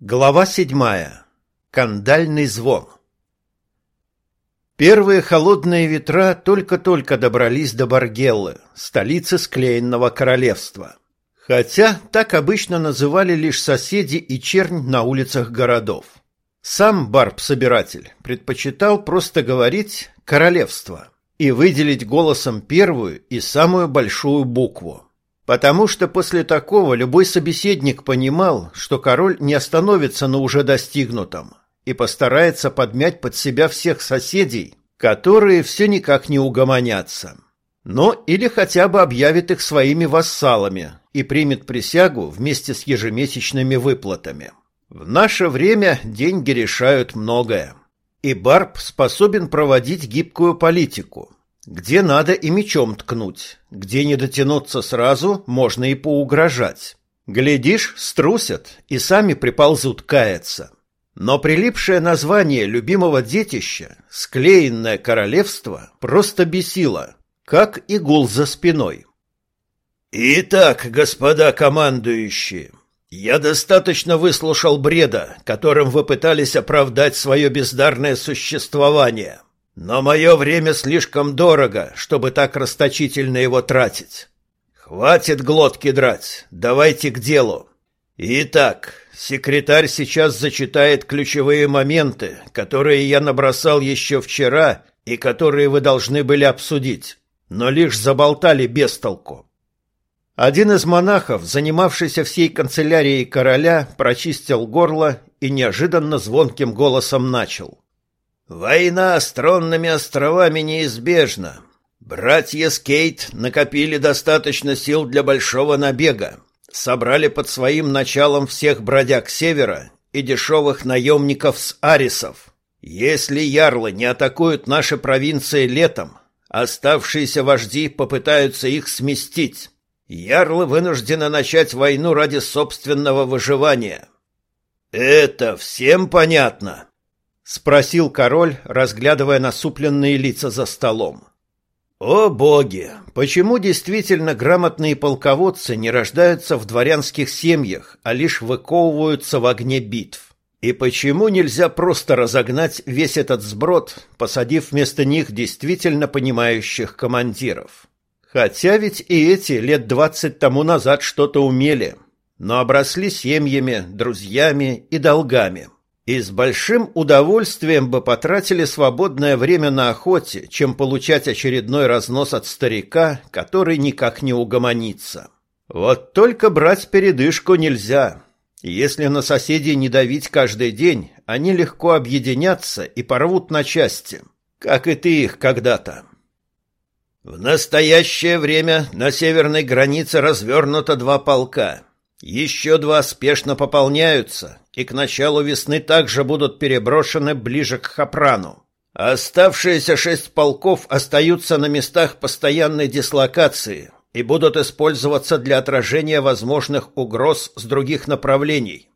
Глава седьмая. Кандальный звон. Первые холодные ветра только-только добрались до Баргеллы, столицы склеенного королевства. Хотя так обычно называли лишь соседи и чернь на улицах городов. Сам Барб-собиратель предпочитал просто говорить «королевство» и выделить голосом первую и самую большую букву. Потому что после такого любой собеседник понимал, что король не остановится на уже достигнутом и постарается подмять под себя всех соседей, которые все никак не угомонятся. Но или хотя бы объявит их своими вассалами и примет присягу вместе с ежемесячными выплатами. В наше время деньги решают многое. И Барб способен проводить гибкую политику – где надо и мечом ткнуть, где не дотянуться сразу, можно и поугрожать. Глядишь, струсят и сами приползут каяться. Но прилипшее название любимого детища, склеенное королевство, просто бесило, как игул за спиной. «Итак, господа командующие, я достаточно выслушал бреда, которым вы пытались оправдать свое бездарное существование. Но мое время слишком дорого, чтобы так расточительно его тратить. Хватит глотки драть, давайте к делу. Итак, секретарь сейчас зачитает ключевые моменты, которые я набросал еще вчера и которые вы должны были обсудить, но лишь заболтали без толку. Один из монахов, занимавшийся всей канцелярией короля, прочистил горло и неожиданно звонким голосом начал — Война с тронными островами неизбежна. Братья Скейт накопили достаточно сил для большого набега, собрали под своим началом всех бродяг севера и дешевых наемников с арисов. Если ярлы не атакуют наши провинции летом, оставшиеся вожди попытаются их сместить. Ярлы вынуждены начать войну ради собственного выживания. Это всем понятно? — спросил король, разглядывая насупленные лица за столом. «О боги! Почему действительно грамотные полководцы не рождаются в дворянских семьях, а лишь выковываются в огне битв? И почему нельзя просто разогнать весь этот сброд, посадив вместо них действительно понимающих командиров? Хотя ведь и эти лет двадцать тому назад что-то умели, но обросли семьями, друзьями и долгами» и с большим удовольствием бы потратили свободное время на охоте, чем получать очередной разнос от старика, который никак не угомонится. Вот только брать передышку нельзя. Если на соседей не давить каждый день, они легко объединятся и порвут на части, как и ты их когда-то. В настоящее время на северной границе развернуто два полка. Еще два спешно пополняются, и к началу весны также будут переброшены ближе к Хапрану. Оставшиеся шесть полков остаются на местах постоянной дислокации и будут использоваться для отражения возможных угроз с других направлений.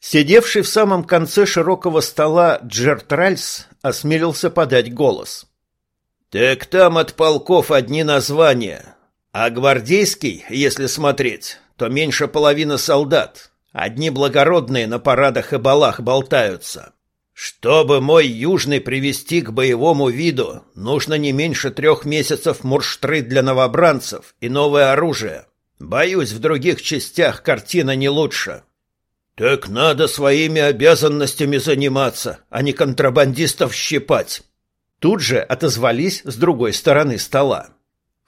Сидевший в самом конце широкого стола Джерт Ральс осмелился подать голос. «Так там от полков одни названия, а гвардейский, если смотреть, то меньше половины солдат, Одни благородные на парадах и балах болтаются. Чтобы мой южный привести к боевому виду, нужно не меньше трех месяцев мурштры для новобранцев и новое оружие. Боюсь, в других частях картина не лучше. Так надо своими обязанностями заниматься, а не контрабандистов щипать. Тут же отозвались с другой стороны стола.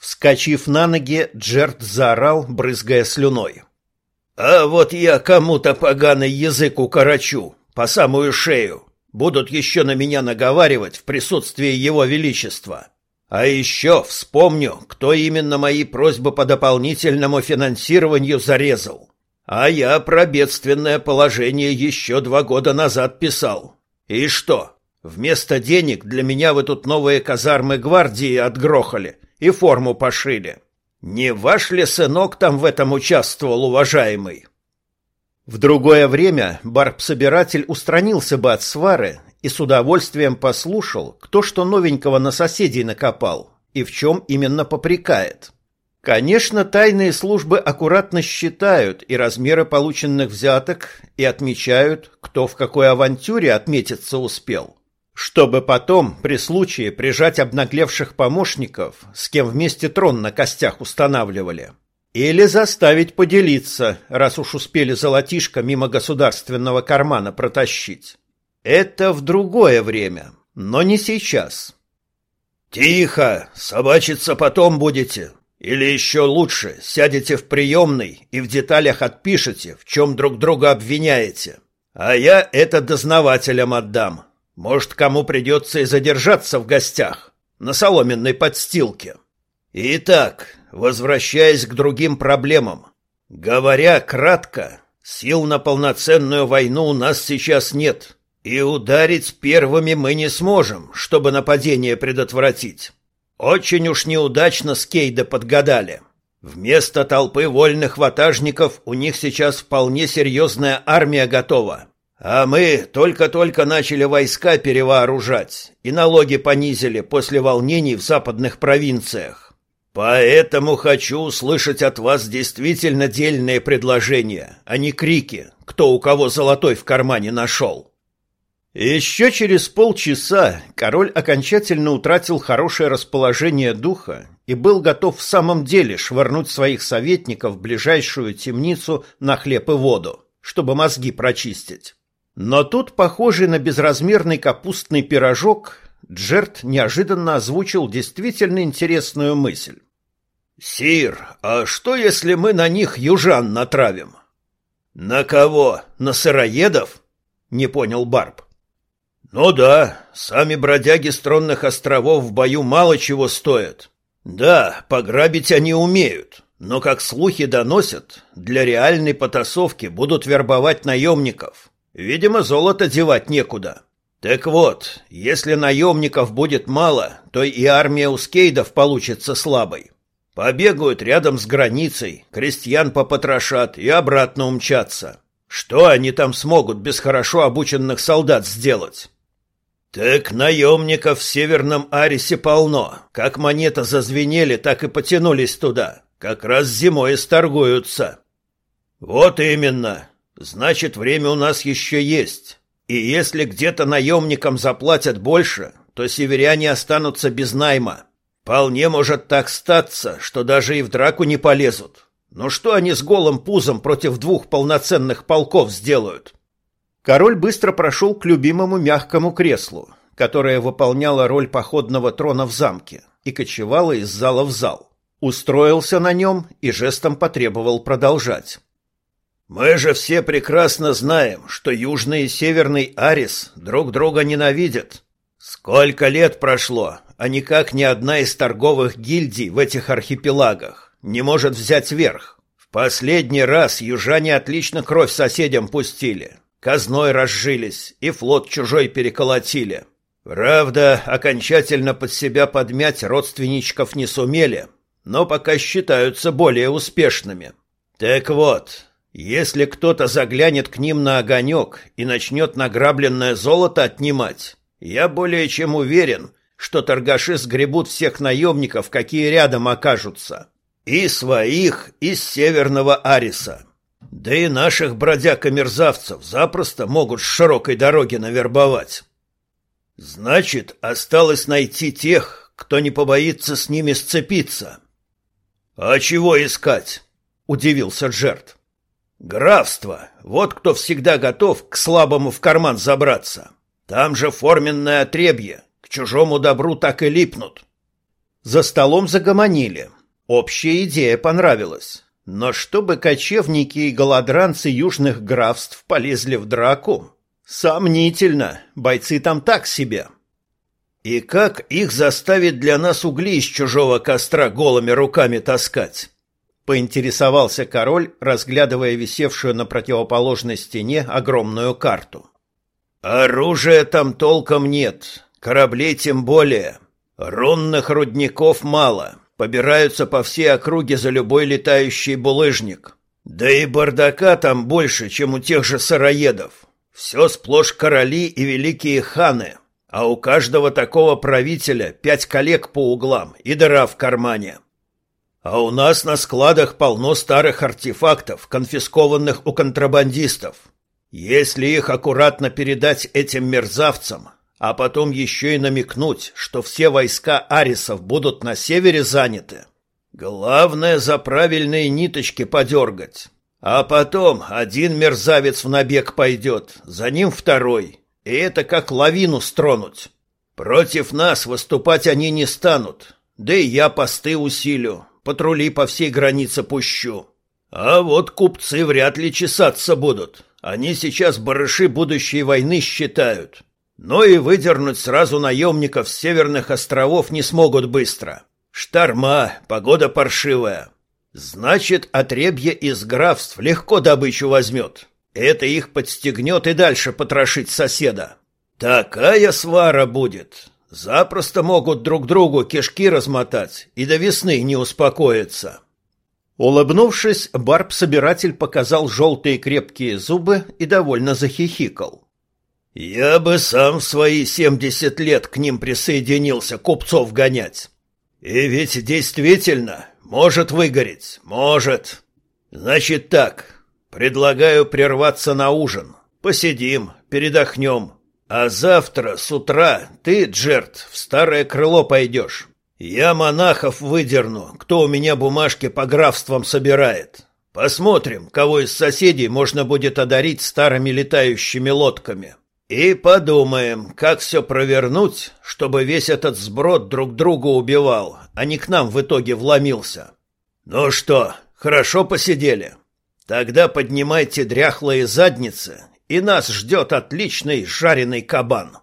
Вскочив на ноги, Джерт заорал, брызгая слюной. А вот я кому-то поганый язык укорочу, по самую шею. Будут еще на меня наговаривать в присутствии его величества. А еще вспомню, кто именно мои просьбы по дополнительному финансированию зарезал. А я про бедственное положение еще два года назад писал. И что, вместо денег для меня вы тут новые казармы гвардии отгрохали и форму пошили? Не ваш ли сынок там в этом участвовал, уважаемый? В другое время барб-собиратель устранился бы от свары и с удовольствием послушал, кто что новенького на соседей накопал и в чем именно попрекает. Конечно, тайные службы аккуратно считают и размеры полученных взяток и отмечают, кто в какой авантюре отметиться успел, чтобы потом при случае прижать обнаглевших помощников, с кем вместе трон на костях устанавливали, или заставить поделиться, раз уж успели золотишко мимо государственного кармана протащить. Это в другое время, но не сейчас. «Тихо! Собачиться потом будете!» Или еще лучше, сядете в приемной и в деталях отпишете, в чем друг друга обвиняете. А я это дознавателям отдам. Может, кому придется и задержаться в гостях, на соломенной подстилке. Итак, возвращаясь к другим проблемам. Говоря кратко, сил на полноценную войну у нас сейчас нет, и ударить первыми мы не сможем, чтобы нападение предотвратить. Очень уж неудачно Скейда подгадали. Вместо толпы вольных ватажников у них сейчас вполне серьезная армия готова. А мы только-только начали войска перевооружать и налоги понизили после волнений в западных провинциях. Поэтому хочу услышать от вас действительно дельные предложения, а не крики, кто у кого золотой в кармане нашел. Еще через полчаса король окончательно утратил хорошее расположение духа и был готов в самом деле швырнуть своих советников в ближайшую темницу на хлеб и воду, чтобы мозги прочистить. Но тут, похожий на безразмерный капустный пирожок, Джерт неожиданно озвучил действительно интересную мысль. «Сир, а что, если мы на них южан натравим?» «На кого? На сыроедов?» — не понял Барб. Ну да, сами бродяги стронных островов в бою мало чего стоят. Да, пограбить они умеют, но, как слухи доносят, для реальной потасовки будут вербовать наемников. Видимо, золото девать некуда. Так вот, если наемников будет мало, то и армия у скейдов получится слабой. Побегают рядом с границей, крестьян попотрошат и обратно умчатся. Что они там смогут без хорошо обученных солдат сделать? Так наемников в Северном Арисе полно. Как монета зазвенели, так и потянулись туда. Как раз зимой сторгуются. Вот именно. Значит, время у нас еще есть. И если где-то наемникам заплатят больше, то северяне останутся без найма. Вполне может так статься, что даже и в драку не полезут. Но что они с голым пузом против двух полноценных полков сделают? Король быстро прошел к любимому мягкому креслу, которое выполняло роль походного трона в замке, и кочевало из зала в зал. Устроился на нем и жестом потребовал продолжать. «Мы же все прекрасно знаем, что Южный и Северный Арис друг друга ненавидят. Сколько лет прошло, а никак ни одна из торговых гильдий в этих архипелагах не может взять верх. В последний раз южане отлично кровь соседям пустили, казной разжились и флот чужой переколотили. Правда, окончательно под себя подмять родственничков не сумели, но пока считаются более успешными. Так вот, если кто-то заглянет к ним на огонек и начнет награбленное золото отнимать, я более чем уверен, что торгаши сгребут всех наемников, какие рядом окажутся. И своих из Северного Ариса. Да и наших бродяг и мерзавцев запросто могут с широкой дороги навербовать. Значит, осталось найти тех, кто не побоится с ними сцепиться. А чего искать? удивился Джерт. Графство. Вот кто всегда готов к слабому в карман забраться. Там же форменное отребье. К чужому добру так и липнут. За столом загомонили. Общая идея понравилась. Но чтобы кочевники и голодранцы южных графств полезли в драку, сомнительно, бойцы там так себе. И как их заставить для нас угли из чужого костра голыми руками таскать? Поинтересовался король, разглядывая висевшую на противоположной стене огромную карту. Оружия там толком нет, кораблей тем более. Рунных рудников мало, побираются по всей округе за любой летающий булыжник. Да и бардака там больше, чем у тех же сыроедов. Все сплошь короли и великие ханы, а у каждого такого правителя пять коллег по углам и дыра в кармане. А у нас на складах полно старых артефактов, конфискованных у контрабандистов. Если их аккуратно передать этим мерзавцам, а потом еще и намекнуть, что все войска арисов будут на севере заняты, главное за правильные ниточки подергать. А потом один мерзавец в набег пойдет, за ним второй, и это как лавину стронуть. Против нас выступать они не станут, да и я посты усилю, патрули по всей границе пущу. А вот купцы вряд ли чесаться будут. Они сейчас барыши будущей войны считают. Но и выдернуть сразу наемников с северных островов не смогут быстро. Шторма, погода паршивая. Значит, отребье из графств легко добычу возьмет. Это их подстегнет и дальше потрошить соседа. Такая свара будет, Запросто могут друг другу кишки размотать и до весны не успокоиться. Улыбнувшись, барб-собиратель показал желтые крепкие зубы и довольно захихикал. «Я бы сам в свои семьдесят лет к ним присоединился купцов гонять. И ведь действительно может выгореть, может. Значит так, предлагаю прерваться на ужин. Посидим, передохнем, а завтра с утра ты, Джерт, в старое крыло пойдешь. Я монахов выдерну, кто у меня бумажки по графствам собирает. Посмотрим, кого из соседей можно будет одарить старыми летающими лодками. И подумаем, как все провернуть, чтобы весь этот сброд друг друга убивал, а не к нам в итоге вломился. Ну что, хорошо посидели? Тогда поднимайте дряхлые задницы и нас ждет отличный жареный кабан.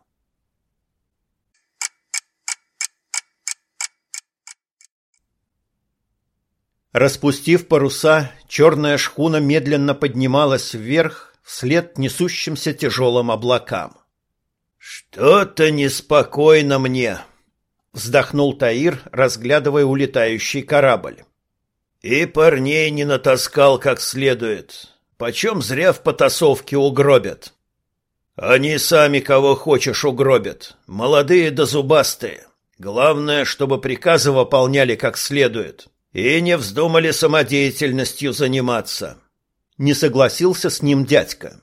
Распустив паруса, черная шхуна медленно поднималась вверх вслед несущимся тяжелым облакам. «Что-то неспокойно мне», — вздохнул Таир, разглядывая улетающий корабль. «И парней не натаскал как следует. Почем зря в потасовке угробят? Они сами кого хочешь угробят, молодые да зубастые. Главное, чтобы приказы выполняли как следует и не вздумали самодеятельностью заниматься. Не согласился с ним дядька.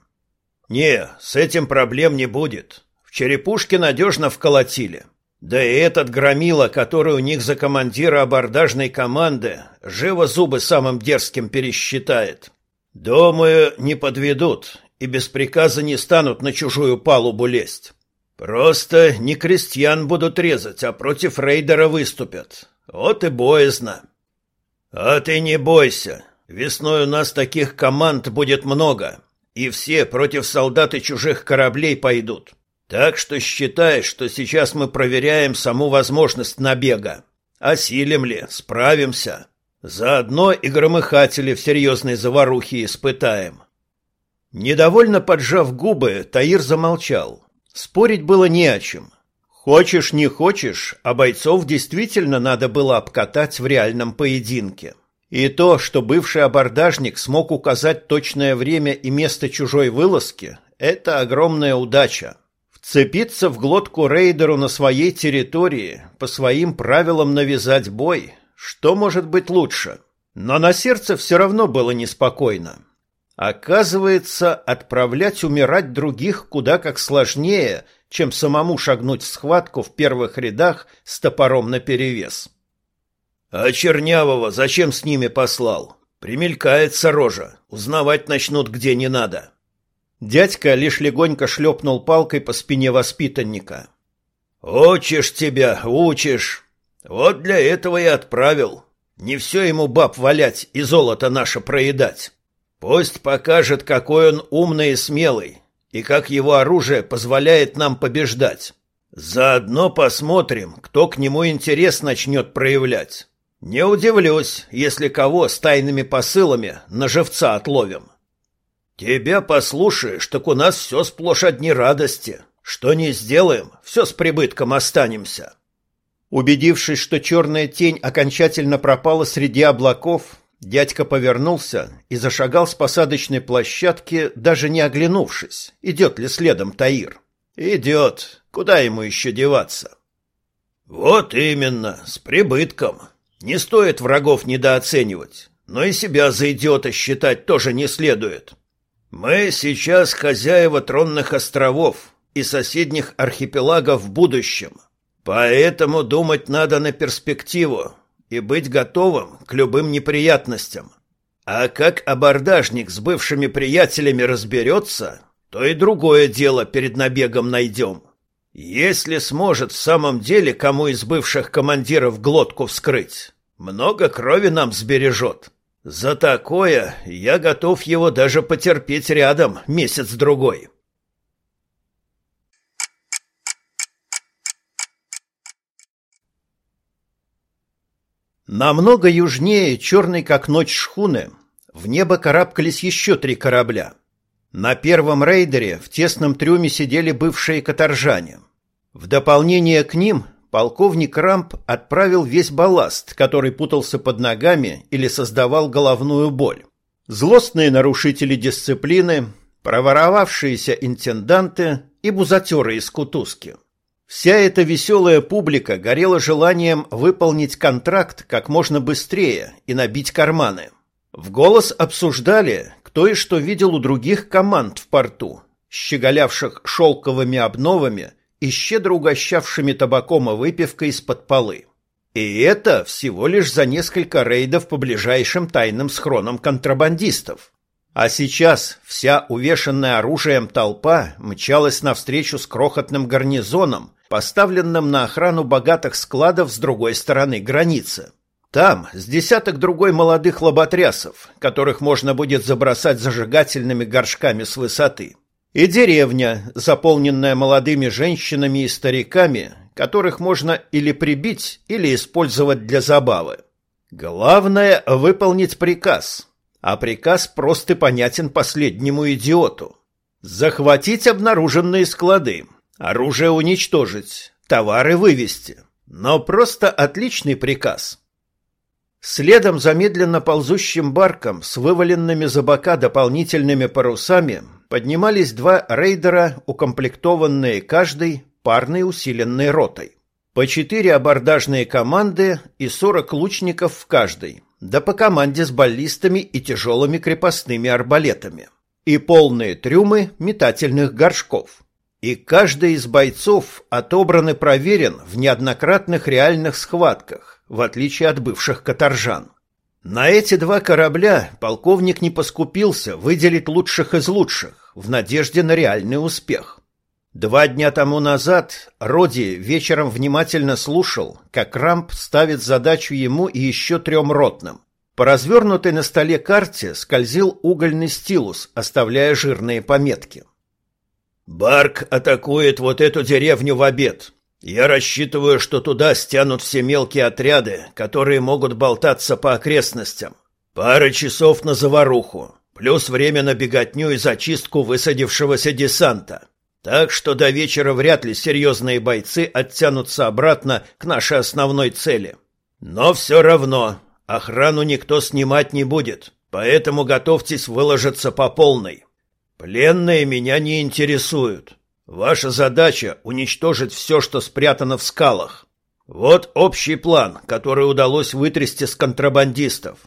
Не, с этим проблем не будет. В черепушке надежно вколотили. Да и этот громила, который у них за командира абордажной команды, живо зубы самым дерзким пересчитает. Думаю, не подведут и без приказа не станут на чужую палубу лезть. Просто не крестьян будут резать, а против рейдера выступят. Вот и боязно. А ты не бойся. Весной у нас таких команд будет много, и все против солдат и чужих кораблей пойдут. Так что считай, что сейчас мы проверяем саму возможность набега. Осилим ли, справимся. Заодно и громыхатели в серьезной заварухе испытаем. Недовольно поджав губы, Таир замолчал. Спорить было не о чем. Хочешь, не хочешь, а бойцов действительно надо было обкатать в реальном поединке. И то, что бывший абордажник смог указать точное время и место чужой вылазки, это огромная удача. Вцепиться в глотку рейдеру на своей территории, по своим правилам навязать бой – что может быть лучше? Но на сердце все равно было неспокойно. Оказывается, отправлять умирать других куда как сложнее, чем самому шагнуть в схватку в первых рядах с топором наперевес. А Чернявого зачем с ними послал? Примелькается рожа, узнавать начнут где не надо. Дядька лишь легонько шлепнул палкой по спине воспитанника. «Учишь тебя, учишь!» Вот для этого и отправил. Не все ему баб валять и золото наше проедать. Пусть покажет, какой он умный и смелый, и как его оружие позволяет нам побеждать. Заодно посмотрим, кто к нему интерес начнет проявлять. Не удивлюсь, если кого с тайными посылами на живца отловим. Тебя послушаешь, так у нас все сплошь одни радости. Что не сделаем, все с прибытком останемся. Убедившись, что черная тень окончательно пропала среди облаков, дядька повернулся и зашагал с посадочной площадки, даже не оглянувшись, идет ли следом Таир. Идет. Куда ему еще деваться? Вот именно, с прибытком. Не стоит врагов недооценивать, но и себя за идиота считать тоже не следует. Мы сейчас хозяева тронных островов и соседних архипелагов в будущем, поэтому думать надо на перспективу и быть готовым к любым неприятностям. А как абордажник с бывшими приятелями разберется, то и другое дело перед набегом найдем. Если сможет в самом деле кому из бывших командиров глотку вскрыть, много крови нам сбережет. За такое я готов его даже потерпеть рядом месяц-другой. Намного южнее черной как ночь шхуны в небо карабкались еще три корабля. На первом рейдере в тесном трюме сидели бывшие каторжане. В дополнение к ним полковник Рамп отправил весь балласт, который путался под ногами или создавал головную боль. Злостные нарушители дисциплины, проворовавшиеся интенданты и бузатеры из кутузки – Вся эта веселая публика горела желанием выполнить контракт как можно быстрее и набить карманы. В голос обсуждали, кто и что видел у других команд в порту, щеголявших шелковыми обновами и щедро угощавшими табаком и выпивкой из-под полы. И это всего лишь за несколько рейдов по ближайшим тайным схронам контрабандистов. А сейчас вся увешанная оружием толпа мчалась навстречу с крохотным гарнизоном, поставленным на охрану богатых складов с другой стороны границы. Там с десяток другой молодых лоботрясов, которых можно будет забросать зажигательными горшками с высоты. И деревня, заполненная молодыми женщинами и стариками, которых можно или прибить, или использовать для забавы. Главное — выполнить приказ. А приказ прост и понятен последнему идиоту. Захватить обнаруженные склады, Оружие уничтожить, товары вывести. Но просто отличный приказ. Следом за медленно ползущим барком с вываленными за бока дополнительными парусами поднимались два рейдера, укомплектованные каждой парной усиленной ротой. По четыре абордажные команды и сорок лучников в каждой, да по команде с баллистами и тяжелыми крепостными арбалетами. И полные трюмы метательных горшков. И каждый из бойцов отобран и проверен в неоднократных реальных схватках, в отличие от бывших каторжан. На эти два корабля полковник не поскупился выделить лучших из лучших, в надежде на реальный успех. Два дня тому назад Роди вечером внимательно слушал, как Рамп ставит задачу ему и еще трем ротным. По развернутой на столе карте скользил угольный стилус, оставляя жирные пометки. Барк атакует вот эту деревню в обед. Я рассчитываю, что туда стянут все мелкие отряды, которые могут болтаться по окрестностям. Пара часов на заваруху, плюс время на беготню и зачистку высадившегося десанта. Так что до вечера вряд ли серьезные бойцы оттянутся обратно к нашей основной цели. Но все равно охрану никто снимать не будет, поэтому готовьтесь выложиться по полной. Пленные меня не интересуют. Ваша задача — уничтожить все, что спрятано в скалах. Вот общий план, который удалось вытрясти с контрабандистов.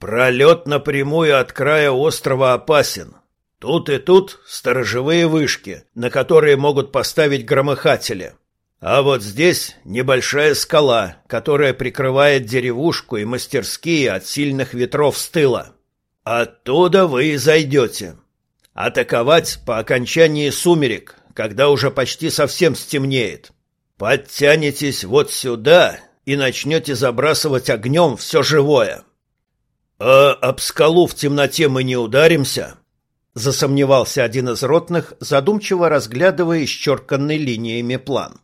Пролет напрямую от края острова опасен. Тут и тут сторожевые вышки, на которые могут поставить громыхатели. А вот здесь небольшая скала, которая прикрывает деревушку и мастерские от сильных ветров с тыла. Оттуда вы и зайдете. Атаковать по окончании сумерек, когда уже почти совсем стемнеет. Подтянетесь вот сюда и начнете забрасывать огнем все живое. А об скалу в темноте мы не ударимся? Засомневался один из ротных, задумчиво разглядывая исчерканный линиями план.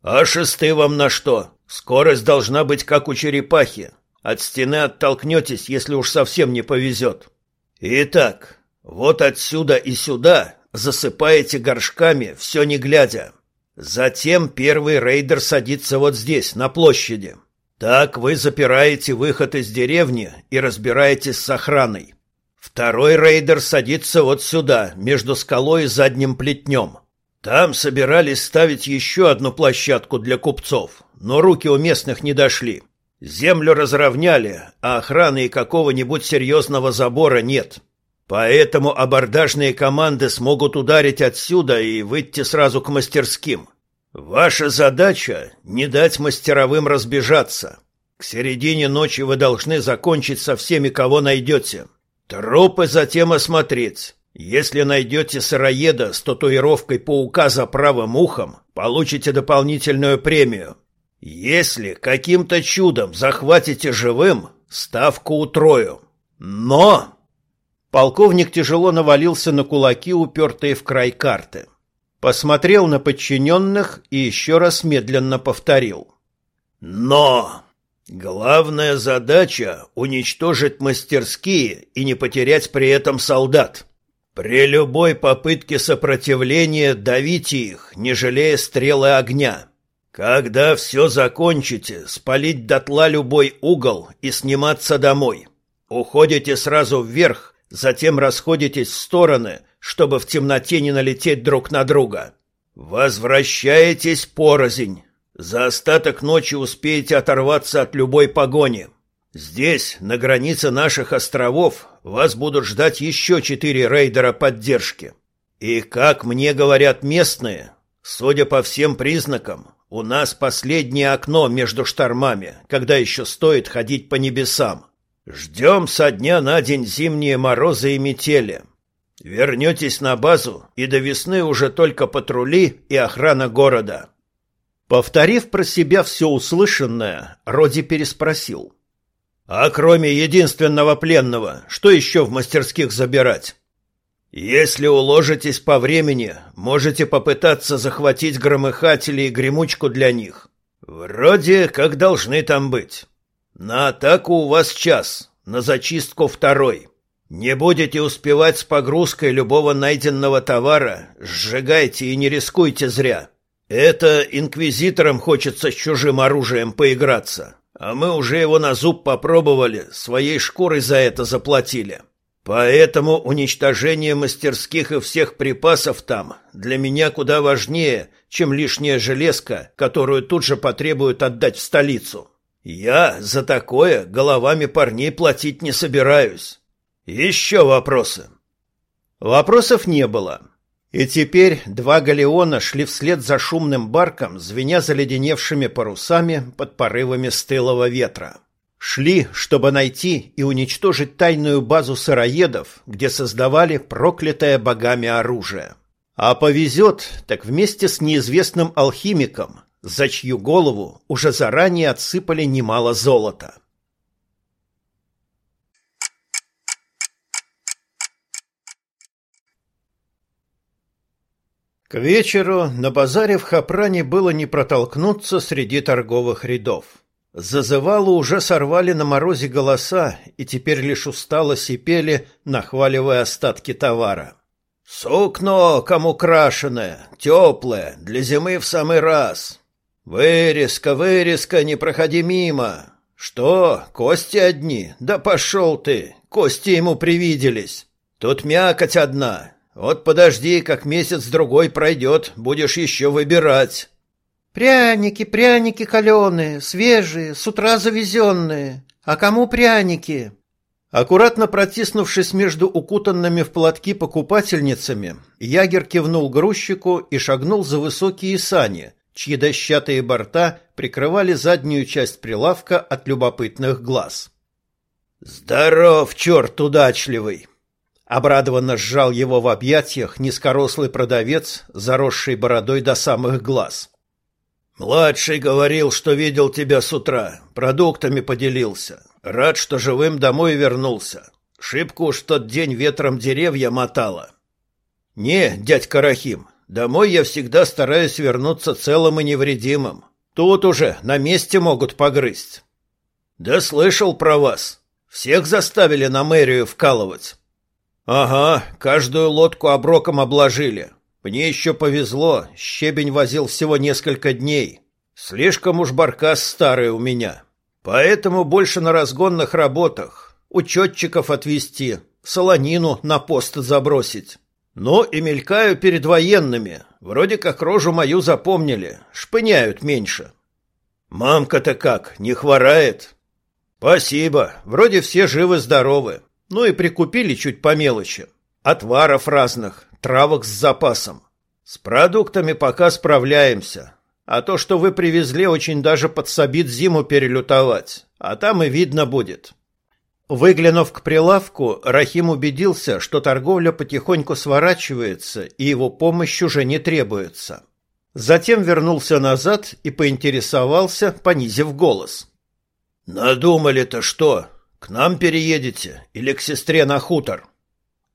А шесты вам на что? Скорость должна быть как у черепахи. От стены оттолкнетесь, если уж совсем не повезет. Итак, вот отсюда и сюда засыпаете горшками, все не глядя. Затем первый рейдер садится вот здесь, на площади. Так вы запираете выход из деревни и разбираетесь с охраной. Второй рейдер садится вот сюда, между скалой и задним плетнем. Там собирались ставить еще одну площадку для купцов, но руки у местных не дошли. Землю разровняли, а охраны и какого-нибудь серьезного забора нет. Поэтому абордажные команды смогут ударить отсюда и выйти сразу к мастерским. Ваша задача — не дать мастеровым разбежаться. К середине ночи вы должны закончить со всеми, кого найдете. Трупы затем осмотреть. Если найдете сыроеда с татуировкой паука за правым ухом, получите дополнительную премию. Если каким-то чудом захватите живым, ставку утрою. Но... Полковник тяжело навалился на кулаки, упертые в край карты. Посмотрел на подчиненных и еще раз медленно повторил. Но... Главная задача — уничтожить мастерские и не потерять при этом солдат. При любой попытке сопротивления давите их, не жалея стрелы огня. Когда все закончите, спалить дотла любой угол и сниматься домой. Уходите сразу вверх, затем расходитесь в стороны, чтобы в темноте не налететь друг на друга. Возвращаетесь порознь. За остаток ночи успеете оторваться от любой погони. Здесь, на границе наших островов, вас будут ждать еще четыре рейдера поддержки. И, как мне говорят местные, судя по всем признакам, у нас последнее окно между штормами, когда еще стоит ходить по небесам. Ждем со дня на день зимние морозы и метели. Вернетесь на базу, и до весны уже только патрули и охрана города. Повторив про себя все услышанное, Роди переспросил. «А кроме единственного пленного, что еще в мастерских забирать?» Если уложитесь по времени, можете попытаться захватить громыхатели и гремучку для них. Вроде как должны там быть. На атаку у вас час, на зачистку второй. Не будете успевать с погрузкой любого найденного товара, сжигайте и не рискуйте зря. Это инквизиторам хочется с чужим оружием поиграться, а мы уже его на зуб попробовали, своей шкурой за это заплатили. Поэтому уничтожение мастерских и всех припасов там для меня куда важнее, чем лишняя железка, которую тут же потребуют отдать в столицу. Я за такое головами парней платить не собираюсь. Еще вопросы? Вопросов не было. И теперь два галеона шли вслед за шумным барком, звеня заледеневшими парусами под порывами стылого ветра. Шли, чтобы найти и уничтожить тайную базу сыроедов, где создавали проклятое богами оружие. А повезет, так вместе с неизвестным алхимиком, за чью голову уже заранее отсыпали немало золота. К вечеру на базаре в Хапране было не протолкнуться среди торговых рядов. Зазывалу уже сорвали на морозе голоса и теперь лишь устало сипели, нахваливая остатки товара. «Сукно, кому крашеное, теплое, для зимы в самый раз. Вырезка, вырезка, не проходи мимо. Что, кости одни? Да пошел ты, кости ему привиделись. Тут мякоть одна. Вот подожди, как месяц-другой пройдет, будешь еще выбирать». «Пряники, пряники каленые, свежие, с утра завезенные. А кому пряники?» Аккуратно протиснувшись между укутанными в платки покупательницами, Ягер кивнул грузчику и шагнул за высокие сани, чьи дощатые борта прикрывали заднюю часть прилавка от любопытных глаз. «Здоров, черт удачливый!» Обрадованно сжал его в объятиях низкорослый продавец, заросший бородой до самых глаз. Младший говорил, что видел тебя с утра, продуктами поделился. Рад, что живым домой вернулся. Шибко уж тот день ветром деревья мотало. Не, дядь Рахим, домой я всегда стараюсь вернуться целым и невредимым. Тут уже на месте могут погрызть. Да слышал про вас. Всех заставили на мэрию вкалывать. Ага, каждую лодку оброком обложили. Мне еще повезло, щебень возил всего несколько дней. Слишком уж баркас старый у меня. Поэтому больше на разгонных работах. Учетчиков отвезти, солонину на пост забросить. Ну и мелькаю перед военными. Вроде как рожу мою запомнили, шпыняют меньше. Мамка-то как, не хворает? Спасибо, вроде все живы-здоровы. Ну и прикупили чуть по мелочи. Отваров разных, травок с запасом. С продуктами пока справляемся. А то, что вы привезли, очень даже подсобит зиму перелютовать. А там и видно будет. Выглянув к прилавку, Рахим убедился, что торговля потихоньку сворачивается, и его помощь уже не требуется. Затем вернулся назад и поинтересовался, понизив голос. «Надумали-то что? К нам переедете или к сестре на хутор?»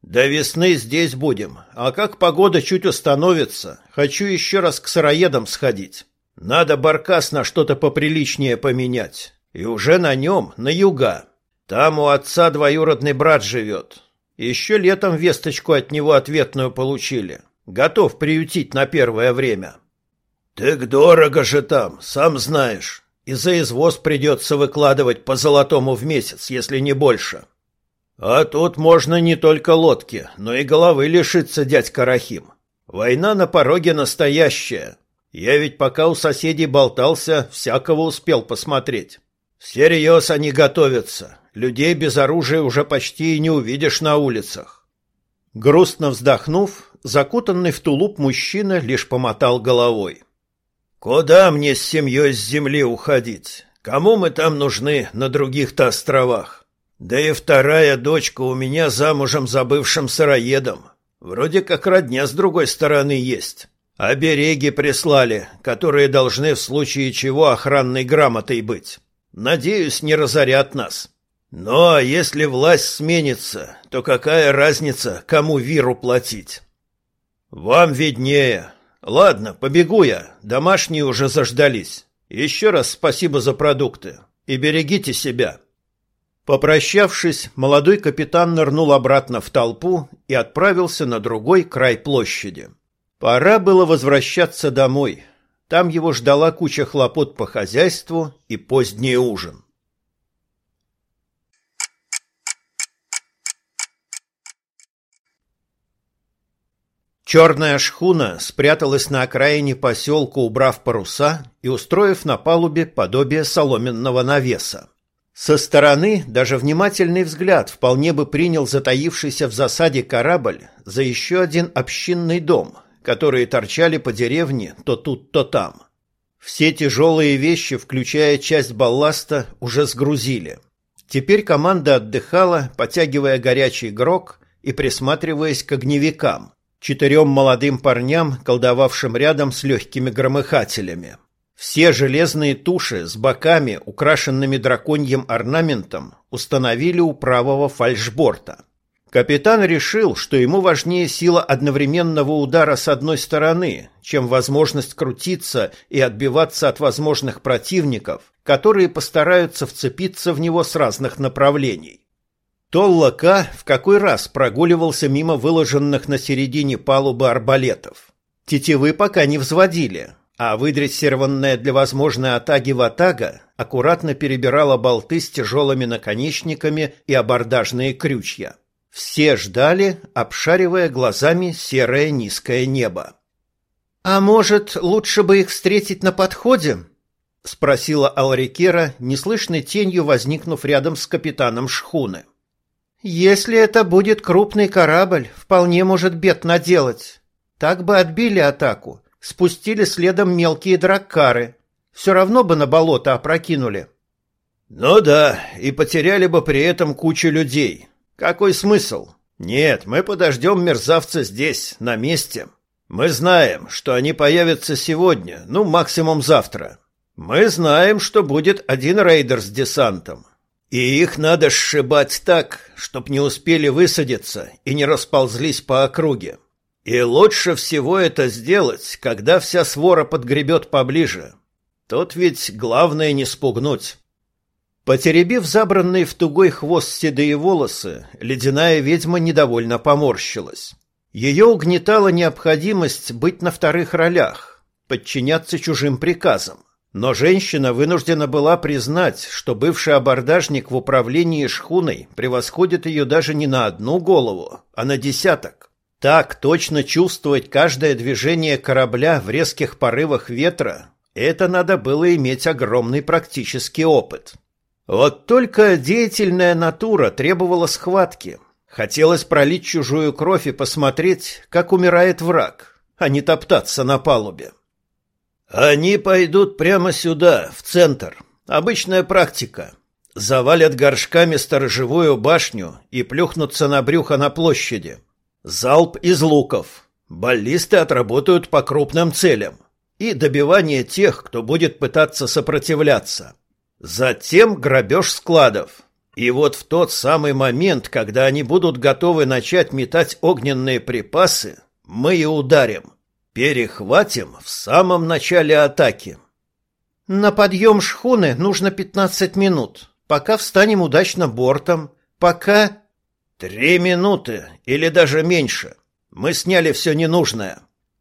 «До весны здесь будем, а как погода чуть установится, хочу еще раз к сыроедам сходить. Надо баркас на что-то поприличнее поменять, и уже на нем, на юга. Там у отца двоюродный брат живет. Еще летом весточку от него ответную получили. Готов приютить на первое время». «Так дорого же там, сам знаешь. И за извоз придется выкладывать по золотому в месяц, если не больше». А тут можно не только лодки, но и головы лишиться, дядька Рахим. Война на пороге настоящая. Я ведь пока у соседей болтался, всякого успел посмотреть. Всерьез они готовятся. Людей без оружия уже почти и не увидишь на улицах. Грустно вздохнув, закутанный в тулуп мужчина лишь помотал головой. «Куда мне с семьей с земли уходить? Кому мы там нужны на других-то островах? Да и вторая дочка у меня замужем за бывшим сыроедом. Вроде как родня с другой стороны есть. Обереги прислали, которые должны в случае чего охранной грамотой быть. Надеюсь, не разорят нас. Но если власть сменится, то какая разница, кому виру платить? Вам виднее. Ладно, побегу я. Домашние уже заждались. Еще раз спасибо за продукты. И берегите себя. Попрощавшись, молодой капитан нырнул обратно в толпу и отправился на другой край площади. Пора было возвращаться домой. Там его ждала куча хлопот по хозяйству и поздний ужин. Черная шхуна спряталась на окраине поселка, убрав паруса и устроив на палубе подобие соломенного навеса. Со стороны даже внимательный взгляд вполне бы принял затаившийся в засаде корабль за еще один общинный дом, которые торчали по деревне то тут, то там. Все тяжелые вещи, включая часть балласта, уже сгрузили. Теперь команда отдыхала, потягивая горячий грок и присматриваясь к огневикам, четырем молодым парням, колдовавшим рядом с легкими громыхателями. Все железные туши с боками, украшенными драконьим орнаментом, установили у правого фальшборта. Капитан решил, что ему важнее сила одновременного удара с одной стороны, чем возможность крутиться и отбиваться от возможных противников, которые постараются вцепиться в него с разных направлений. Толла К. в какой раз прогуливался мимо выложенных на середине палубы арбалетов. Тетивы пока не взводили, а выдрессированная для возможной атаки ватага аккуратно перебирала болты с тяжелыми наконечниками и абордажные крючья. Все ждали, обшаривая глазами серое низкое небо. «А может, лучше бы их встретить на подходе?» — спросила Алрикера, неслышной тенью возникнув рядом с капитаном шхуны. «Если это будет крупный корабль, вполне может бед наделать. Так бы отбили атаку, спустили следом мелкие драккары. Все равно бы на болото опрокинули. Ну да, и потеряли бы при этом кучу людей. Какой смысл? Нет, мы подождем мерзавца здесь, на месте. Мы знаем, что они появятся сегодня, ну, максимум завтра. Мы знаем, что будет один рейдер с десантом. И их надо сшибать так, чтоб не успели высадиться и не расползлись по округе. И лучше всего это сделать, когда вся свора подгребет поближе. Тут ведь главное не спугнуть. Потеребив забранные в тугой хвост седые волосы, ледяная ведьма недовольно поморщилась. Ее угнетала необходимость быть на вторых ролях, подчиняться чужим приказам. Но женщина вынуждена была признать, что бывший абордажник в управлении шхуной превосходит ее даже не на одну голову, а на десяток. Так точно чувствовать каждое движение корабля в резких порывах ветра – Это надо было иметь огромный практический опыт. Вот только деятельная натура требовала схватки. Хотелось пролить чужую кровь и посмотреть, как умирает враг, а не топтаться на палубе. Они пойдут прямо сюда, в центр. Обычная практика. Завалят горшками сторожевую башню и плюхнутся на брюхо на площади. Залп из луков. Баллисты отработают по крупным целям. И добивание тех, кто будет пытаться сопротивляться. Затем грабеж складов. И вот в тот самый момент, когда они будут готовы начать метать огненные припасы, мы и ударим. Перехватим в самом начале атаки. На подъем шхуны нужно 15 минут, пока встанем удачно бортом, пока... Три минуты или даже меньше. Мы сняли все ненужное.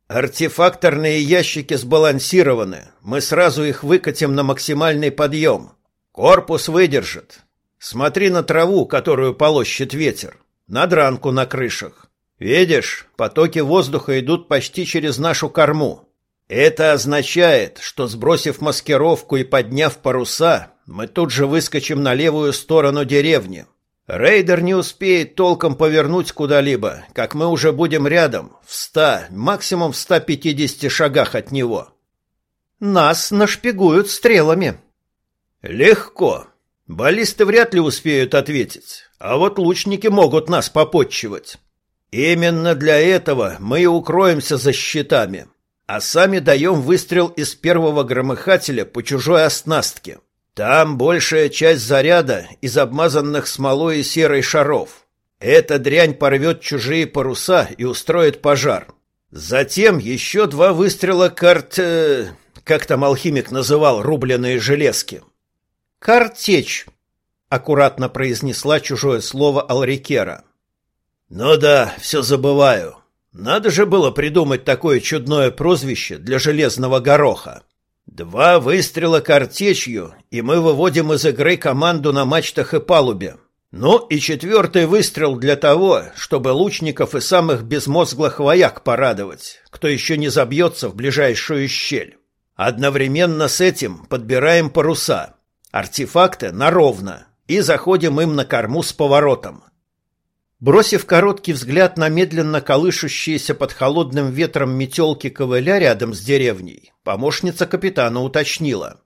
Артефакторные ящики сбалансированы. Мы сразу их выкатим на максимальный подъем. Корпус выдержит. Смотри на траву, которую полощет ветер. На дранку на крышах. Видишь, потоки воздуха идут почти через нашу корму. Это означает, что сбросив маскировку и подняв паруса, мы тут же выскочим на левую сторону деревни. Рейдер не успеет толком повернуть куда-либо, как мы уже будем рядом, в ста, максимум в 150 шагах от него. Нас нашпигуют стрелами. Легко. Баллисты вряд ли успеют ответить, а вот лучники могут нас попотчевать. Именно для этого мы и укроемся за щитами, а сами даем выстрел из первого громыхателя по чужой оснастке. Там большая часть заряда из обмазанных смолой и серой шаров. Эта дрянь порвет чужие паруса и устроит пожар. Затем еще два выстрела карт... Э, как там алхимик называл рубленые железки? «Картечь», — аккуратно произнесла чужое слово Алрикера. Ну да, все забываю. Надо же было придумать такое чудное прозвище для железного гороха. Два выстрела картечью, и мы выводим из игры команду на мачтах и палубе. Ну и четвертый выстрел для того, чтобы лучников и самых безмозглых вояк порадовать, кто еще не забьется в ближайшую щель. Одновременно с этим подбираем паруса, артефакты на ровно и заходим им на корму с поворотом. Бросив короткий взгляд на медленно колышущиеся под холодным ветром метелки ковыля рядом с деревней, помощница капитана уточнила.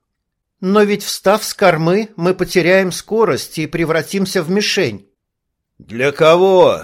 «Но ведь, встав с кормы, мы потеряем скорость и превратимся в мишень». «Для кого?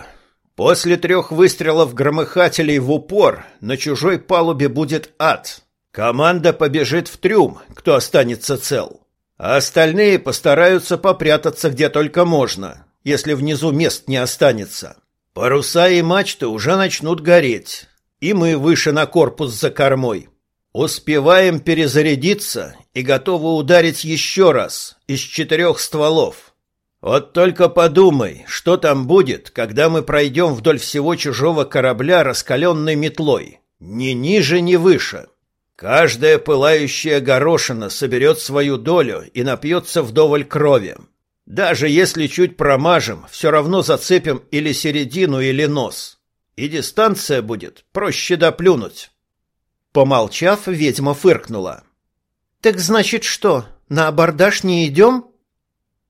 После трех выстрелов громыхателей в упор на чужой палубе будет ад. Команда побежит в трюм, кто останется цел. А остальные постараются попрятаться где только можно, если внизу мест не останется. Паруса и мачты уже начнут гореть, и мы выше на корпус за кормой. Успеваем перезарядиться и готовы ударить еще раз из четырех стволов. Вот только подумай, что там будет, когда мы пройдем вдоль всего чужого корабля раскаленной метлой. Ни ниже, ни выше. Каждая пылающая горошина соберет свою долю и напьется вдоволь крови. Даже если чуть промажем, все равно зацепим или середину, или нос. И дистанция будет проще доплюнуть. Помолчав, ведьма фыркнула. «Так значит что, на абордаж не идем?»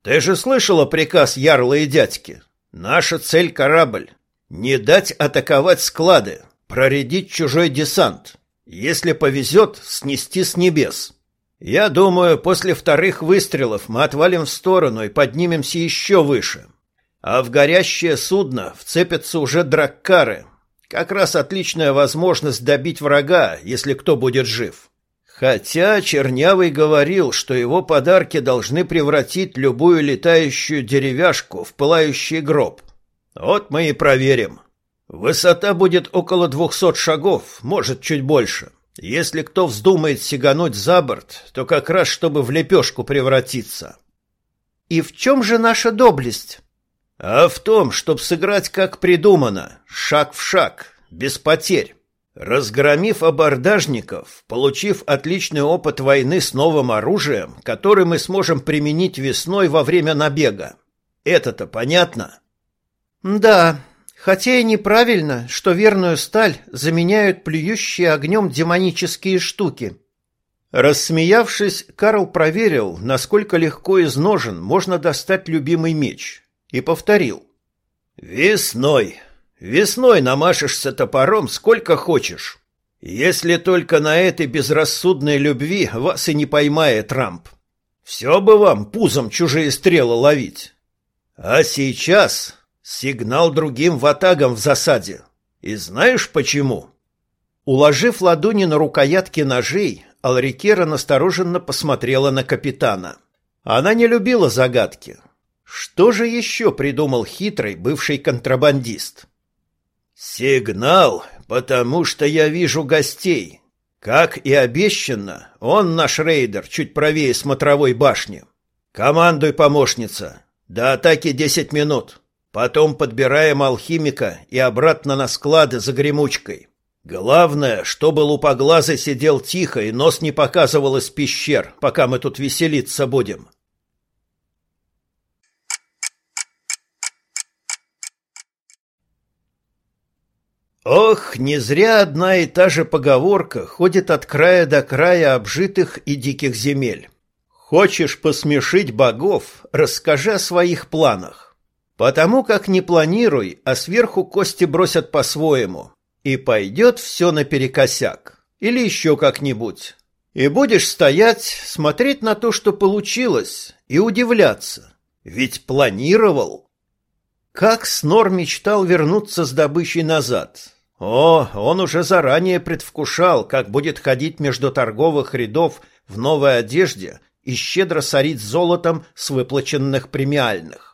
«Ты же слышала приказ Ярла и дядьки? Наша цель — корабль. Не дать атаковать склады, проредить чужой десант. Если повезет, снести с небес. Я думаю, после вторых выстрелов мы отвалим в сторону и поднимемся еще выше. А в горящее судно вцепятся уже драккары. Как раз отличная возможность добить врага, если кто будет жив. Хотя Чернявый говорил, что его подарки должны превратить любую летающую деревяшку в пылающий гроб. Вот мы и проверим. Высота будет около двухсот шагов, может, чуть больше. Если кто вздумает сигануть за борт, то как раз чтобы в лепешку превратиться. И в чем же наша доблесть? А в том, чтобы сыграть как придумано, шаг в шаг, без потерь. Разгромив абордажников, получив отличный опыт войны с новым оружием, который мы сможем применить весной во время набега. Это-то понятно? Да, Хотя и неправильно, что верную сталь заменяют плюющие огнем демонические штуки. Рассмеявшись, Карл проверил, насколько легко из ножен можно достать любимый меч, и повторил. «Весной. Весной намашешься топором сколько хочешь. Если только на этой безрассудной любви вас и не поймает Трамп. Все бы вам пузом чужие стрелы ловить. А сейчас сигнал другим ватагам в засаде. И знаешь почему?» Уложив ладони на рукоятки ножей, Алрикера настороженно посмотрела на капитана. Она не любила загадки. Что же еще придумал хитрый бывший контрабандист? «Сигнал, потому что я вижу гостей. Как и обещано, он наш рейдер, чуть правее смотровой башни. Командуй, помощница. До атаки десять минут. Потом подбираем алхимика и обратно на склады за гремучкой. Главное, чтобы лупоглазый сидел тихо и нос не показывал из пещер, пока мы тут веселиться будем. Ох, не зря одна и та же поговорка ходит от края до края обжитых и диких земель. Хочешь посмешить богов, расскажи о своих планах. Потому как не планируй, а сверху кости бросят по-своему, и пойдет все наперекосяк. Или еще как-нибудь. И будешь стоять, смотреть на то, что получилось, и удивляться. Ведь планировал. Как Снор мечтал вернуться с добычей назад. О, он уже заранее предвкушал, как будет ходить между торговых рядов в новой одежде и щедро сорить золотом с выплаченных премиальных.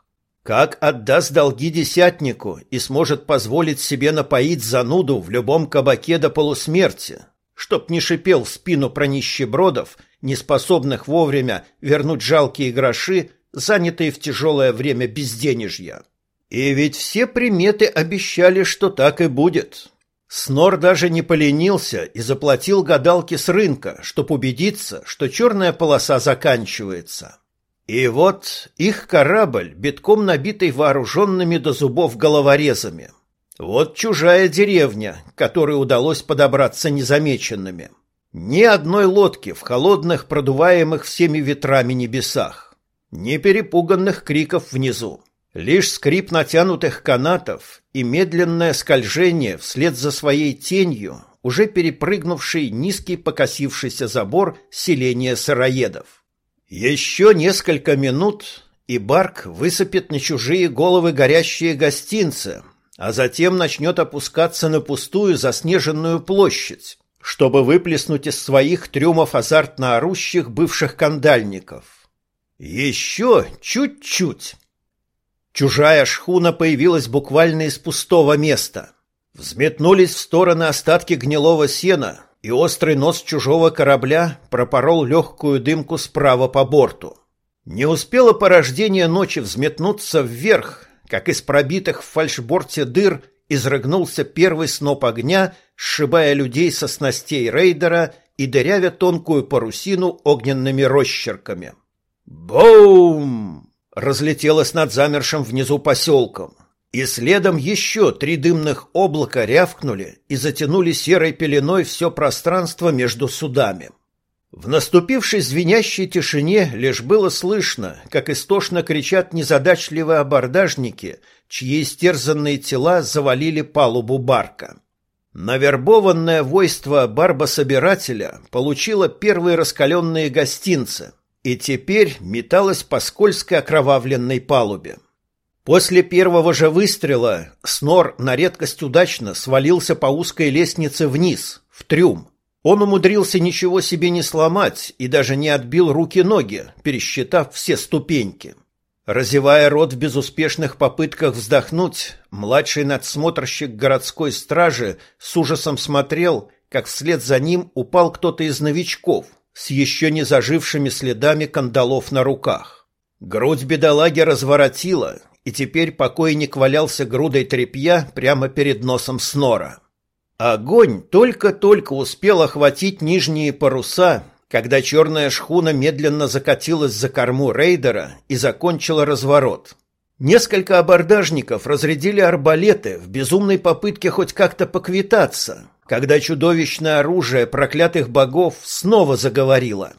Как отдаст долги десятнику и сможет позволить себе напоить зануду в любом кабаке до полусмерти, чтоб не шипел в спину про нищебродов, не способных вовремя вернуть жалкие гроши, занятые в тяжелое время безденежья. И ведь все приметы обещали, что так и будет. Снор даже не поленился и заплатил гадалке с рынка, чтоб убедиться, что черная полоса заканчивается. И вот их корабль, битком набитый вооруженными до зубов головорезами. Вот чужая деревня, которой удалось подобраться незамеченными. Ни одной лодки в холодных, продуваемых всеми ветрами небесах. Ни перепуганных криков внизу. Лишь скрип натянутых канатов и медленное скольжение вслед за своей тенью, уже перепрыгнувший низкий покосившийся забор селения сыроедов. Еще несколько минут, и Барк высыпет на чужие головы горящие гостинцы, а затем начнет опускаться на пустую заснеженную площадь, чтобы выплеснуть из своих трюмов азартно орущих бывших кандальников. Еще чуть-чуть. Чужая шхуна появилась буквально из пустого места. Взметнулись в стороны остатки гнилого сена, и острый нос чужого корабля пропорол легкую дымку справа по борту. Не успело порождение ночи взметнуться вверх, как из пробитых в фальшборте дыр изрыгнулся первый сноп огня, сшибая людей со снастей рейдера и дырявя тонкую парусину огненными росчерками. «Боум!» разлетелось над замершим внизу поселком. И следом еще три дымных облака рявкнули и затянули серой пеленой все пространство между судами. В наступившей звенящей тишине лишь было слышно, как истошно кричат незадачливые абордажники, чьи истерзанные тела завалили палубу барка. Навербованное войство барбособирателя получило первые раскаленные гостинцы и теперь металось по скользкой окровавленной палубе. После первого же выстрела Снор на редкость удачно свалился по узкой лестнице вниз, в трюм. Он умудрился ничего себе не сломать и даже не отбил руки-ноги, пересчитав все ступеньки. Разевая рот в безуспешных попытках вздохнуть, младший надсмотрщик городской стражи с ужасом смотрел, как вслед за ним упал кто-то из новичков с еще не зажившими следами кандалов на руках. Грудь бедолаги разворотила, и теперь покойник валялся грудой тряпья прямо перед носом снора. Огонь только-только успел охватить нижние паруса, когда черная шхуна медленно закатилась за корму рейдера и закончила разворот. Несколько абордажников разрядили арбалеты в безумной попытке хоть как-то поквитаться, когда чудовищное оружие проклятых богов снова заговорило.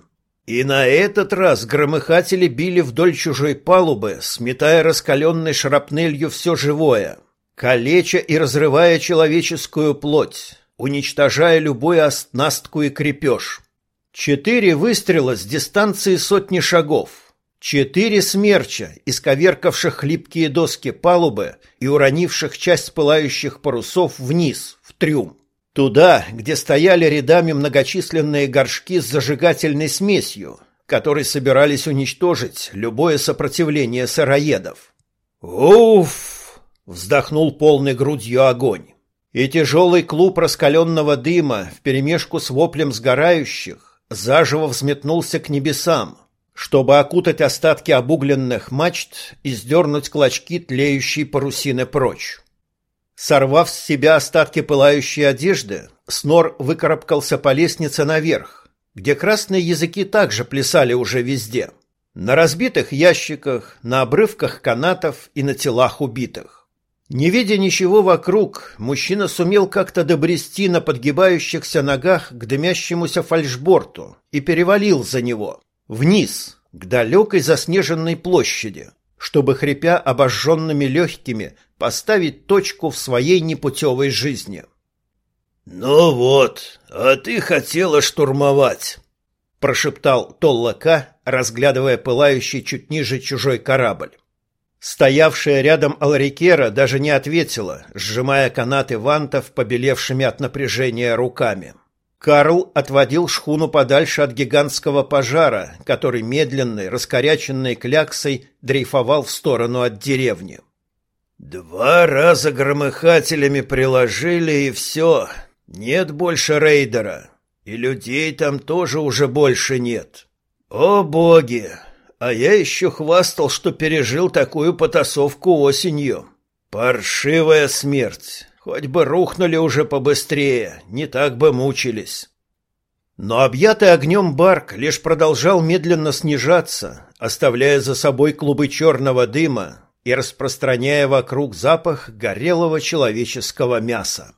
И на этот раз громыхатели били вдоль чужой палубы, сметая раскаленной шрапнелью все живое, калеча и разрывая человеческую плоть, уничтожая любую оснастку и крепеж. Четыре выстрела с дистанции сотни шагов. Четыре смерча, исковеркавших хлипкие доски палубы и уронивших часть пылающих парусов вниз, в трюм. Туда, где стояли рядами многочисленные горшки с зажигательной смесью, которые собирались уничтожить любое сопротивление сыроедов. «Уф!» — вздохнул полной грудью огонь. И тяжелый клуб раскаленного дыма вперемешку с воплем сгорающих заживо взметнулся к небесам, чтобы окутать остатки обугленных мачт и сдернуть клочки тлеющей парусины прочь. Сорвав с себя остатки пылающей одежды, Снор выкарабкался по лестнице наверх, где красные языки также плясали уже везде. На разбитых ящиках, на обрывках канатов и на телах убитых. Не видя ничего вокруг, мужчина сумел как-то добрести на подгибающихся ногах к дымящемуся фальшборту и перевалил за него, вниз, к далекой заснеженной площади, чтобы, хрипя обожженными легкими, поставить точку в своей непутевой жизни. «Ну вот, а ты хотела штурмовать», — прошептал Толлака, разглядывая пылающий чуть ниже чужой корабль. Стоявшая рядом Алрикера даже не ответила, сжимая канаты вантов побелевшими от напряжения руками. Карл отводил шхуну подальше от гигантского пожара, который медленной, раскоряченной кляксой дрейфовал в сторону от деревни. «Два раза громыхателями приложили, и все. Нет больше рейдера. И людей там тоже уже больше нет. О боги! А я еще хвастал, что пережил такую потасовку осенью. Паршивая смерть. Хоть бы рухнули уже побыстрее, не так бы мучились. Но объятый огнем барк лишь продолжал медленно снижаться, оставляя за собой клубы черного дыма и распространяя вокруг запах горелого человеческого мяса.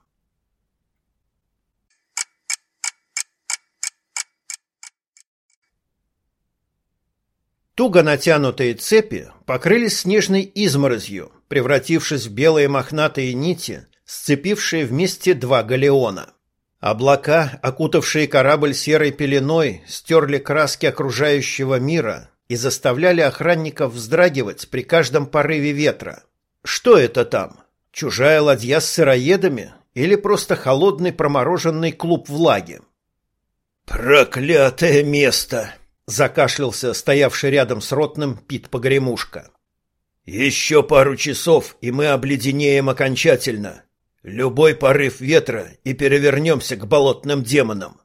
Туго натянутые цепи покрылись снежной изморозью, превратившись в белые мохнатые нити, сцепившие вместе два галеона. Облака, окутавшие корабль серой пеленой, стерли краски окружающего мира и заставляли охранников вздрагивать при каждом порыве ветра. Что это там? Чужая ладья с сыроедами или просто холодный промороженный клуб влаги? «Проклятое место!» — закашлялся стоявший рядом с ротным Пит Погремушка. «Еще пару часов, и мы обледенеем окончательно. Любой порыв ветра, и перевернемся к болотным демонам.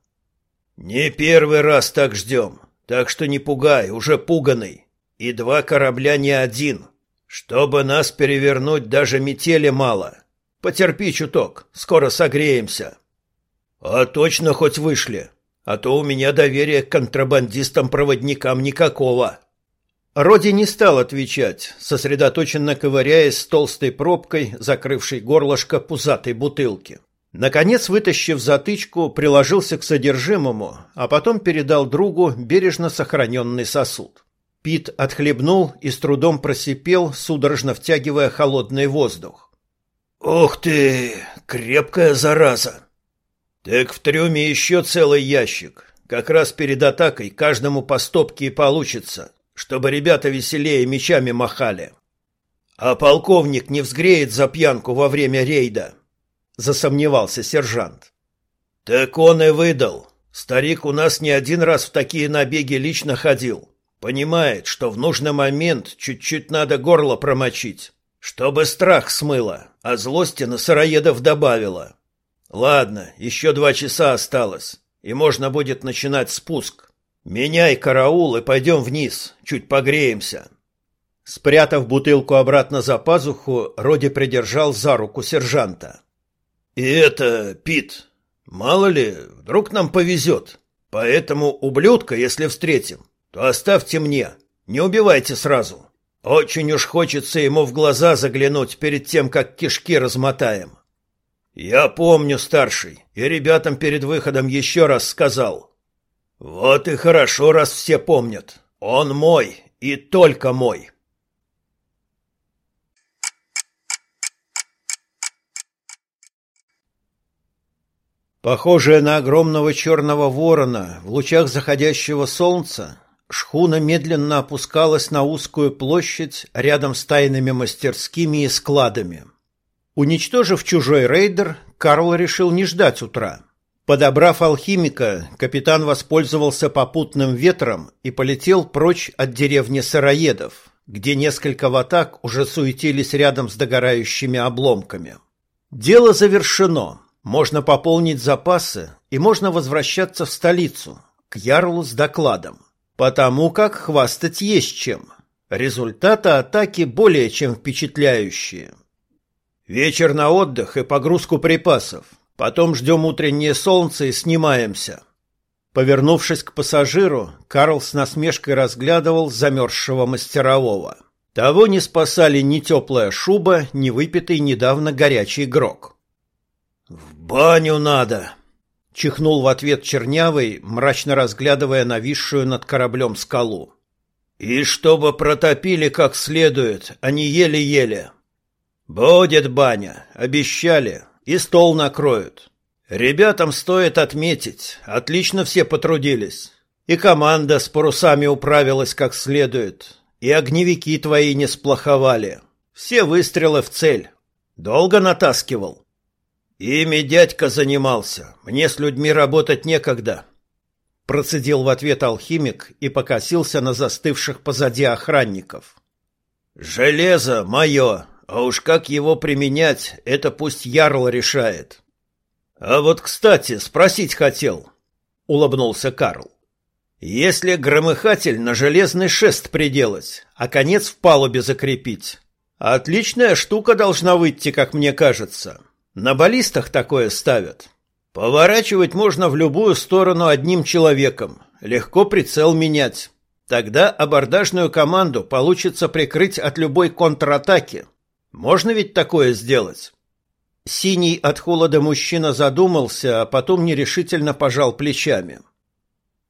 Не первый раз так ждем, так что не пугай, уже пуганый. И два корабля не один. Чтобы нас перевернуть, даже метели мало. Потерпи чуток, скоро согреемся. А точно хоть вышли, а то у меня доверия к контрабандистам-проводникам никакого. Роди не стал отвечать, сосредоточенно ковыряясь с толстой пробкой, закрывшей горлышко пузатой бутылки. Наконец, вытащив затычку, приложился к содержимому, а потом передал другу бережно сохраненный сосуд. Пит отхлебнул и с трудом просипел, судорожно втягивая холодный воздух. «Ух ты! Крепкая зараза!» «Так в трюме еще целый ящик. Как раз перед атакой каждому по стопке и получится чтобы ребята веселее мечами махали. А полковник не взгреет за пьянку во время рейда, засомневался сержант. Так он и выдал. Старик у нас не один раз в такие набеги лично ходил. Понимает, что в нужный момент чуть-чуть надо горло промочить, чтобы страх смыло, а злости на сыроедов добавило. Ладно, еще два часа осталось, и можно будет начинать спуск. «Меняй караул и пойдем вниз, чуть погреемся». Спрятав бутылку обратно за пазуху, Роди придержал за руку сержанта. «И это, Пит, мало ли, вдруг нам повезет. Поэтому ублюдка, если встретим, то оставьте мне, не убивайте сразу. Очень уж хочется ему в глаза заглянуть перед тем, как кишки размотаем». Я помню, старший, и ребятам перед выходом еще раз сказал. Вот и хорошо, раз все помнят. Он мой и только мой. Похожая на огромного черного ворона в лучах заходящего солнца, шхуна медленно опускалась на узкую площадь рядом с тайными мастерскими и складами. Уничтожив чужой рейдер, Карл решил не ждать утра. Подобрав алхимика, капитан воспользовался попутным ветром и полетел прочь от деревни Сыроедов, где несколько ватак уже суетились рядом с догорающими обломками. Дело завершено. Можно пополнить запасы и можно возвращаться в столицу, к Ярлу с докладом. Потому как хвастать есть чем. Результаты атаки более чем впечатляющие. Вечер на отдых и погрузку припасов. Потом ждем утреннее солнце и снимаемся. Повернувшись к пассажиру, Карл с насмешкой разглядывал замерзшего мастерового. Того не спасали ни теплая шуба, ни выпитый недавно горячий грок. «В баню надо!» — чихнул в ответ Чернявый, мрачно разглядывая нависшую над кораблем скалу. «И чтобы протопили как следует, а не еле-еле!» «Будет баня, обещали, и стол накроют. Ребятам стоит отметить, отлично все потрудились. И команда с парусами управилась как следует, и огневики твои не сплоховали. Все выстрелы в цель. Долго натаскивал?» «Ими дядька занимался, мне с людьми работать некогда», процедил в ответ алхимик и покосился на застывших позади охранников. «Железо мое, а уж как его применять, это пусть Ярл решает. А вот, кстати, спросить хотел, улыбнулся Карл. Если громыхатель на железный шест приделать, а конец в палубе закрепить, отличная штука должна выйти, как мне кажется. На баллистах такое ставят. Поворачивать можно в любую сторону одним человеком, легко прицел менять. Тогда абордажную команду получится прикрыть от любой контратаки, можно ведь такое сделать? Синий от холода мужчина задумался, а потом нерешительно пожал плечами.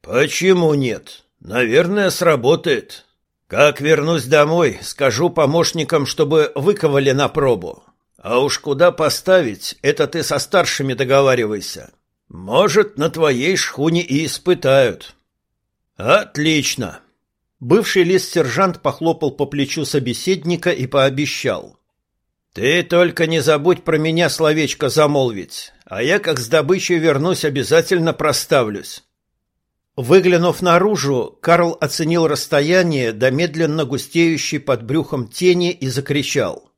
Почему нет? Наверное, сработает. Как вернусь домой, скажу помощникам, чтобы выковали на пробу. А уж куда поставить, это ты со старшими договаривайся. Может, на твоей шхуне и испытают. Отлично. Бывший лис-сержант похлопал по плечу собеседника и пообещал: ты только не забудь про меня словечко замолвить, а я как с добычей вернусь, обязательно проставлюсь. Выглянув наружу, Карл оценил расстояние до медленно густеющей под брюхом тени и закричал: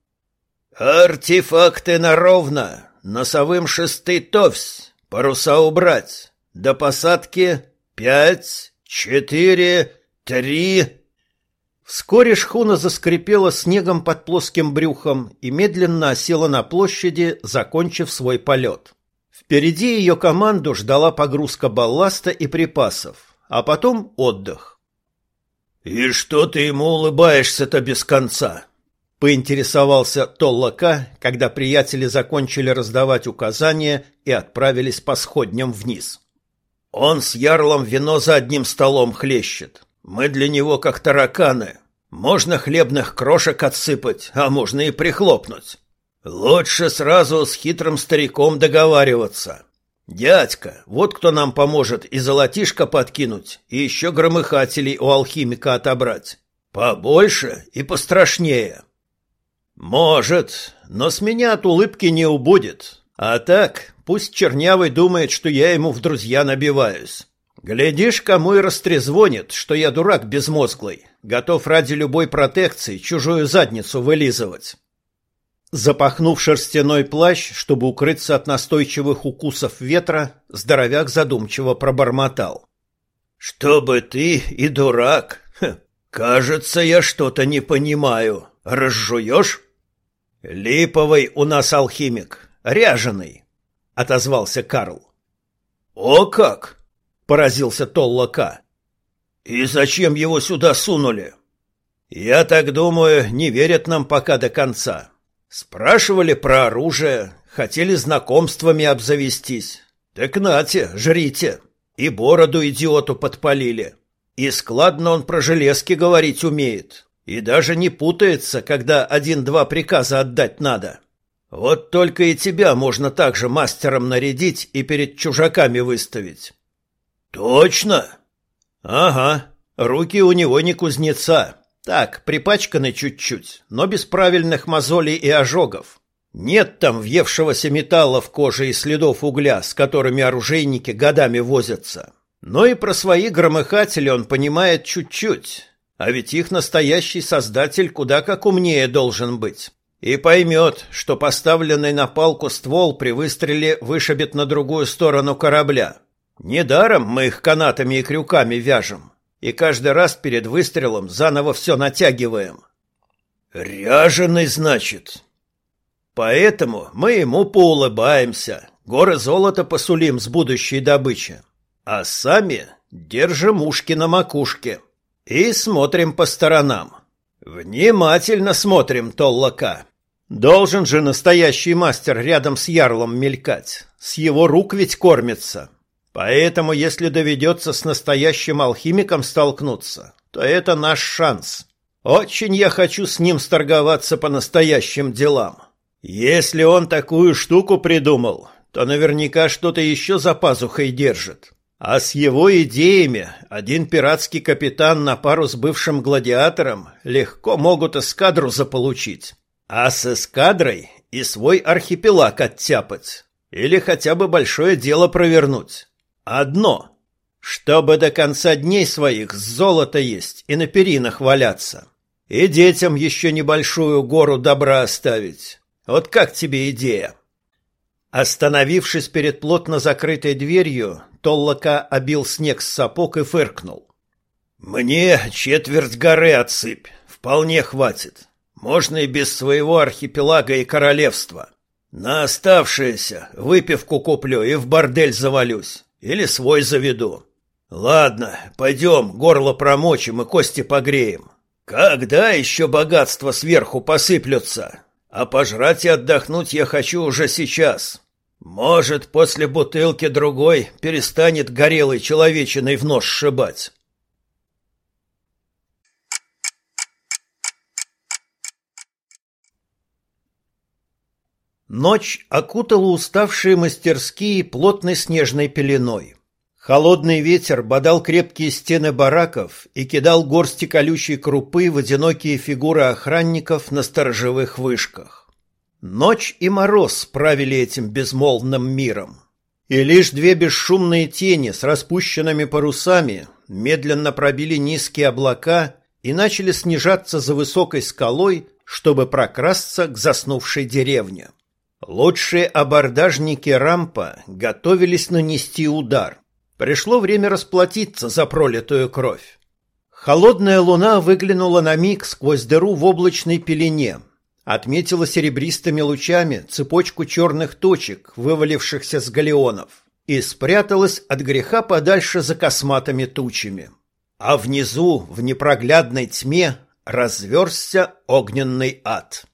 "Артефакты на ровно, носовым шесты товсь, паруса убрать, до посадки пять, четыре, три, Вскоре шхуна заскрипела снегом под плоским брюхом и медленно осела на площади, закончив свой полет. Впереди ее команду ждала погрузка балласта и припасов, а потом отдых. «И что ты ему улыбаешься-то без конца?» — поинтересовался Толлака, когда приятели закончили раздавать указания и отправились по сходням вниз. «Он с ярлом вино за одним столом хлещет. Мы для него как тараканы, можно хлебных крошек отсыпать, а можно и прихлопнуть. Лучше сразу с хитрым стариком договариваться. Дядька, вот кто нам поможет и золотишко подкинуть, и еще громыхателей у алхимика отобрать. Побольше и пострашнее. Может, но с меня от улыбки не убудет. А так, пусть Чернявый думает, что я ему в друзья набиваюсь. Глядишь, кому и растрезвонит, что я дурак безмозглый, готов ради любой протекции чужую задницу вылизывать. Запахнув шерстяной плащ, чтобы укрыться от настойчивых укусов ветра, здоровяк задумчиво пробормотал. «Чтобы ты и дурак? Хм, кажется, я что-то не понимаю. Разжуешь?» «Липовый у нас алхимик, ряженый», — отозвался Карл. «О как!» Поразился Толлока. И зачем его сюда сунули? Я так думаю, не верят нам пока до конца. Спрашивали про оружие, хотели знакомствами обзавестись. Так нате, жрите. И бороду идиоту подпалили. И складно он про железки говорить умеет. И даже не путается, когда один-два приказа отдать надо. Вот только и тебя можно также мастером нарядить и перед чужаками выставить. Точно? Ага, руки у него не кузнеца. Так, припачканы чуть-чуть, но без правильных мозолей и ожогов. Нет там въевшегося металла в коже и следов угля, с которыми оружейники годами возятся. Но и про свои громыхатели он понимает чуть-чуть. А ведь их настоящий создатель куда как умнее должен быть. И поймет, что поставленный на палку ствол при выстреле вышибет на другую сторону корабля. Недаром мы их канатами и крюками вяжем. И каждый раз перед выстрелом заново все натягиваем. «Ряженый, значит?» Поэтому мы ему поулыбаемся, горы золота посулим с будущей добычи, а сами держим ушки на макушке и смотрим по сторонам. Внимательно смотрим, Толлака. Должен же настоящий мастер рядом с ярлом мелькать, с его рук ведь кормится. Поэтому, если доведется с настоящим алхимиком столкнуться, то это наш шанс. Очень я хочу с ним сторговаться по настоящим делам. Если он такую штуку придумал, то наверняка что-то еще за пазухой держит. А с его идеями один пиратский капитан на пару с бывшим гладиатором легко могут эскадру заполучить. А с эскадрой и свой архипелаг оттяпать. Или хотя бы большое дело провернуть. Одно. Чтобы до конца дней своих золото есть и на перинах валяться. И детям еще небольшую гору добра оставить. Вот как тебе идея? Остановившись перед плотно закрытой дверью, Толлока обил снег с сапог и фыркнул. Мне четверть горы отсыпь, вполне хватит. Можно и без своего архипелага и королевства. На оставшееся выпивку куплю и в бордель завалюсь. Или свой заведу. Ладно, пойдем, горло промочим и кости погреем. Когда еще богатства сверху посыплются? А пожрать и отдохнуть я хочу уже сейчас. Может, после бутылки другой перестанет горелой человечиной в нос сшибать. Ночь окутала уставшие мастерские плотной снежной пеленой. Холодный ветер бодал крепкие стены бараков и кидал горсти колючей крупы в одинокие фигуры охранников на сторожевых вышках. Ночь и мороз правили этим безмолвным миром. И лишь две бесшумные тени с распущенными парусами медленно пробили низкие облака и начали снижаться за высокой скалой, чтобы прокрасться к заснувшей деревне. Лучшие абордажники рампа готовились нанести удар. Пришло время расплатиться за пролитую кровь. Холодная луна выглянула на миг сквозь дыру в облачной пелене, отметила серебристыми лучами цепочку черных точек, вывалившихся с галеонов, и спряталась от греха подальше за косматыми тучами. А внизу, в непроглядной тьме, разверзся огненный ад.